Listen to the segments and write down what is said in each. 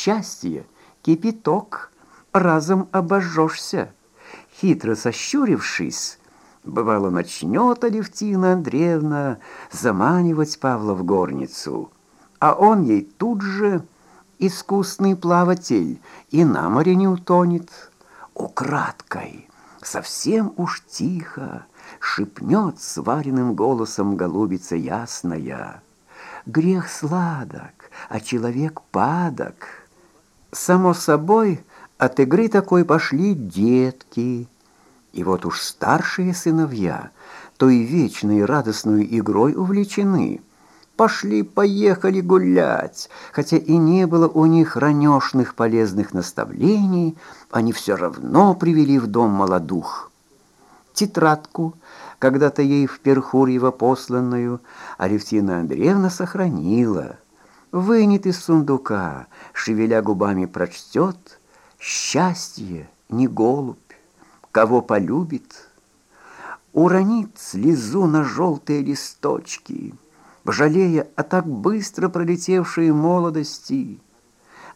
счастье, кипяток, разом обожжешься. Хитро сощурившись, бывало, начнет Алевтина Андреевна заманивать Павла в горницу, а он ей тут же искусный плаватель и на море не утонет. Украдкой, совсем уж тихо, шепнет сваренным голосом голубица ясная. Грех сладок, а человек падок. Само собой, от игры такой пошли детки. И вот уж старшие сыновья той вечной радостной игрой увлечены. Пошли-поехали гулять, хотя и не было у них ранешных полезных наставлений, они все равно привели в дом молодух. Тетрадку, когда-то ей в Перхурьево посланную, Алевтина Андреевна сохранила. Вынет из сундука, шевеля губами прочтет — Счастье не голубь, кого полюбит, Уронит слезу на желтые листочки, Жалея о так быстро пролетевшей молодости,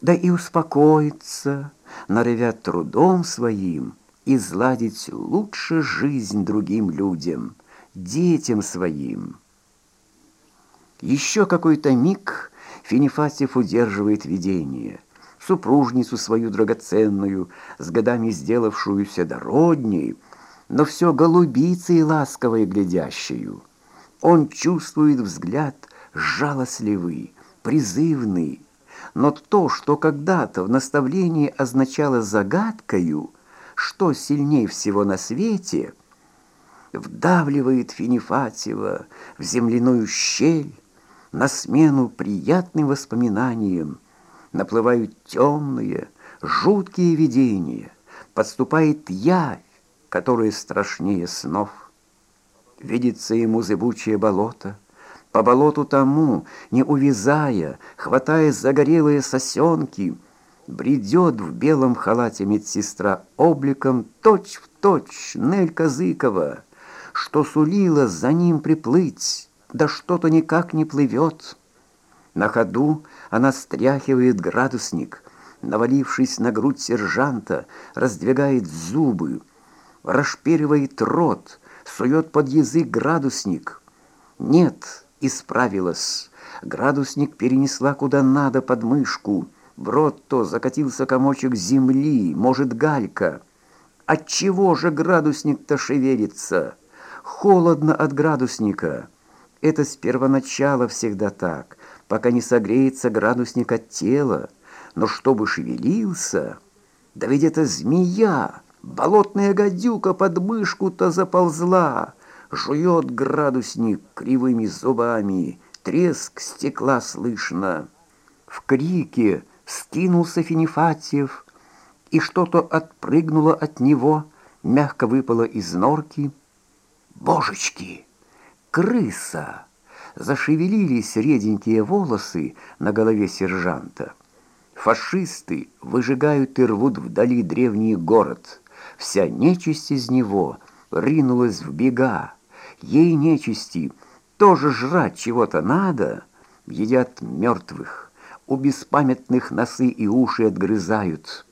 Да и успокоится, норовя трудом своим Изладить лучше жизнь другим людям, Детям своим. Еще какой-то миг Финифатьев удерживает видение — супружницу свою драгоценную, с годами сделавшуюся дородней, но все голубицей ласковой глядящую. Он чувствует взгляд жалостливый, призывный, но то, что когда-то в наставлении означало загадкою, что сильней всего на свете, вдавливает Финифатьева в земляную щель на смену приятным воспоминаниям, наплывают темные, жуткие видения, подступает явь, которая страшнее снов. Видится ему зыбучее болото, по болоту тому, не увязая, хватая загорелые сосенки, бредет в белом халате медсестра обликом точь-в-точь точь Нель Казыкова, что сулила за ним приплыть, да что-то никак не плывет. На ходу она стряхивает градусник, навалившись на грудь сержанта, раздвигает зубы, расшпиривает рот, сует под язык градусник. Нет, исправилась. Градусник перенесла куда надо под мышку. В рот то закатился комочек земли, может, галька. Отчего же градусник-то шевелится? Холодно от градусника. Это с первоначала всегда так пока не согреется градусник от тела, но чтобы шевелился, да ведь это змея, болотная гадюка под мышку-то заползла, жует градусник кривыми зубами, треск стекла слышно. В крике скинулся Финифатьев, и что-то отпрыгнуло от него, мягко выпало из норки. «Божечки! Крыса!» зашевелились реденькие волосы на голове сержанта. Фашисты выжигают и рвут вдали древний город. Вся нечисть из него ринулась в бега. Ей нечисти тоже жрать чего-то надо. Едят мертвых, у беспамятных носы и уши отгрызают.